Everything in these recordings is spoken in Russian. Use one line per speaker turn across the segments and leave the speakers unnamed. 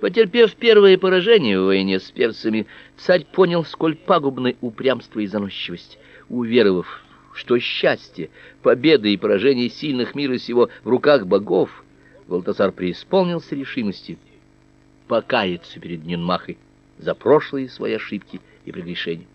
Потерпев первое поражение в войне с персами, царь понял, сколь пагубны упрямство и заносчивость. Уверовав, что счастье, победа и поражение сильных мира сего в руках богов, Валтасар преисполнился решимости покаяться перед Нинмахой за прошлые свои ошибки и прегрешения.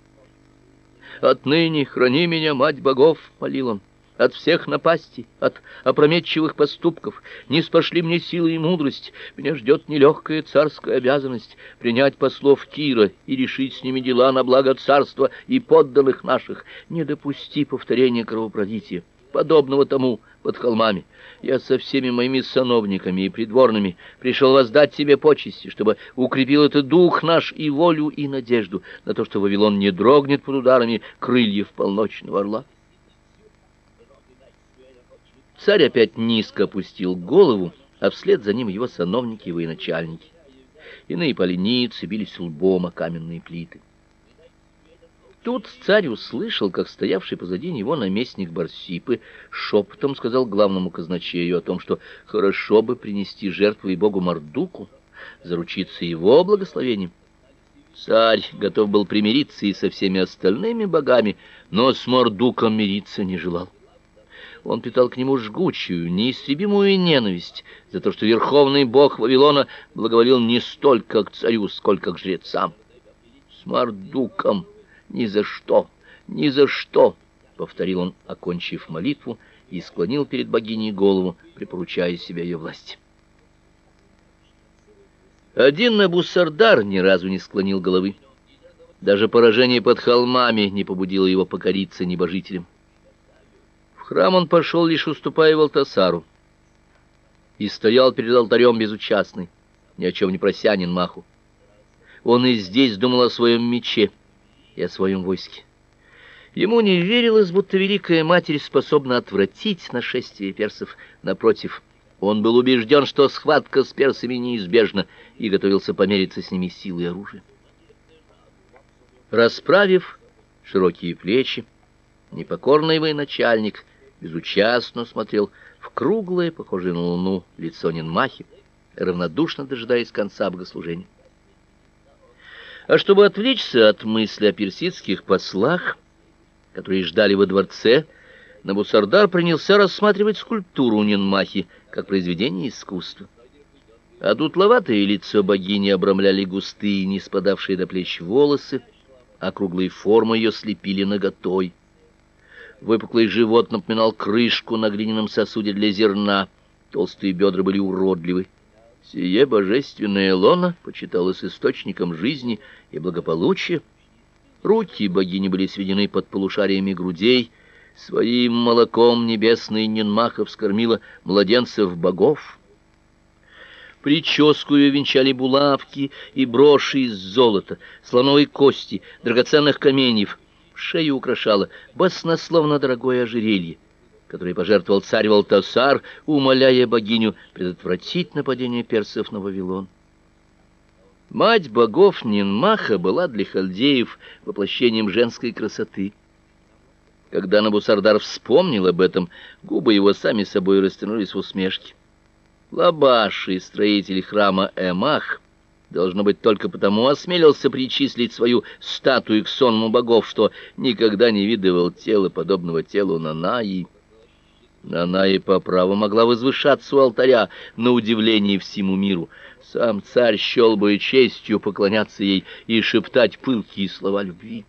«Отныне храни меня, мать богов!» — молил он от всех напастей, от опрометчивых поступков. Не спошли мне силы и мудрость. Меня ждет нелегкая царская обязанность принять послов Тира и решить с ними дела на благо царства и подданных наших. Не допусти повторения кровопролития, подобного тому под холмами. Я со всеми моими сановниками и придворными пришел воздать тебе почести, чтобы укрепил этот дух наш и волю и надежду на то, что Вавилон не дрогнет под ударами крыльев полночного орла. Царь опять низко опустил голову, а вслед за ним его сановники и военачальники. Иные поленицы бились лбом о каменные плиты. Тут царь услышал, как стоявший позади него наместник Барсипы шепотом сказал главному казначею о том, что хорошо бы принести жертву и богу Мардуку, заручиться его благословением. Царь готов был примириться и со всеми остальными богами, но с Мардуком мириться не желал. Он питал к нему жгучую, неистребимую ненависть за то, что верховный бог Вавилона благоволил не столько к царю, сколько к жрецам. С Мардуком ни за что, ни за что, повторил он, окончив молитву, и склонил перед богиней голову, припоручая себе ее власть. Один Набусардар ни разу не склонил головы. Даже поражение под холмами не побудило его покориться небожителям храм он пошел лишь уступая Валтасару. И стоял перед алтарем безучастный, ни о чем не прося Нинмаху. Он и здесь думал о своем мече и о своем войске. Ему не верилось, будто великая матерь способна отвратить нашествие персов. Напротив, он был убежден, что схватка с персами неизбежна, и готовился помериться с ними силой и оружием. Расправив широкие плечи, непокорный военачальник безучастно смотрел в круглое, похожее на луну, лицо Нинмахи, равнодушно дожидаясь конца богослужения. А чтобы отвлечься от мысли о персидских послах, которые ждали во дворце, Набусардар принялся рассматривать скульптуру Нинмахи как произведение искусства. А дутловатое лицо богини обрамляли густые, не спадавшие до плеч волосы, а круглые формы ее слепили наготой. Выпуклый живот напоминал крышку на глиняном сосуде для зерна. Толстые бедра были уродливы. Сие божественное лоно почиталось источником жизни и благополучия. Руки богини были сведены под полушариями грудей. Своим молоком небесный Нинмахов скормила младенцев богов. Прическу ее венчали булавки и броши из золота, слоновой кости, драгоценных каменьев — шею украшало баснословно дорогое ожерелье, которое пожертвовал царь Валтасар, умоляя богиню предотвратить нападение персов на Вавилон. Мать богов Нинмаха была для халдеев воплощением женской красоты. Когда Набусардар вспомнил об этом, губы его сами собой растянулись в усмешке. Лабаши, строитель храма Эмах, Должно быть, только потому осмелился причислить свою статую к сонму богов, что никогда не видывал тела, подобного телу Нанаи. Нанаи по праву могла возвышаться у алтаря на удивление всему миру. Сам царь счел бы честью поклоняться ей и шептать пылкие слова любви.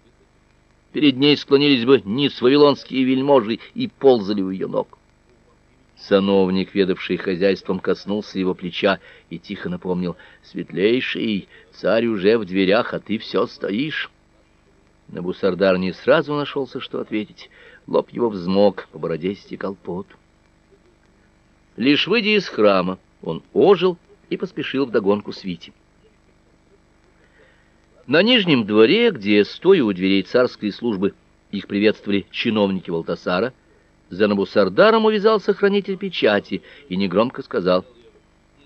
Перед ней склонились бы низ вавилонские вельможи и ползали у ее ног. Сановник, ведавший хозяйством, коснулся его плеча и тихо напомнил: "Светлейший, царь уже в дверях, а ты все стоишь". Набусардар не сразу нашелся, что ответить. Лоб его взмок, по бороде стекал пот. Лишь выйдя из храма, он ожил и поспешил в догонку свите. На нижнем дворе, где стоя у дверей царской службы, их приветствовали чиновники Валтасара, за Набусардаром увязался хранитель печати и негромко сказал: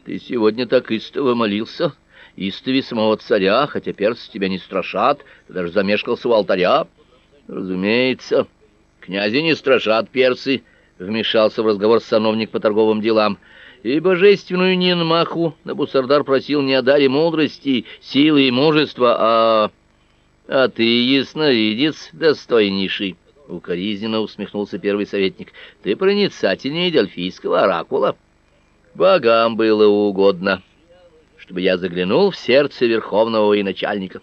"Ты сегодня так истово молился, истови самого царя, хотя персы тебя не страшат, ты даже замешкался у алтаря". "Разумеется, князя не страшат персы", вмешался в разговор сановник по торговым делам. И божественную Нинмаху Набусардар просил не о даре мудрости, силы и мужества, а... А ты, ясновидец, достойнейший, — укоризненно усмехнулся первый советник, — ты проницательнее дельфийского оракула. Богам было угодно, чтобы я заглянул в сердце верховного военачальника.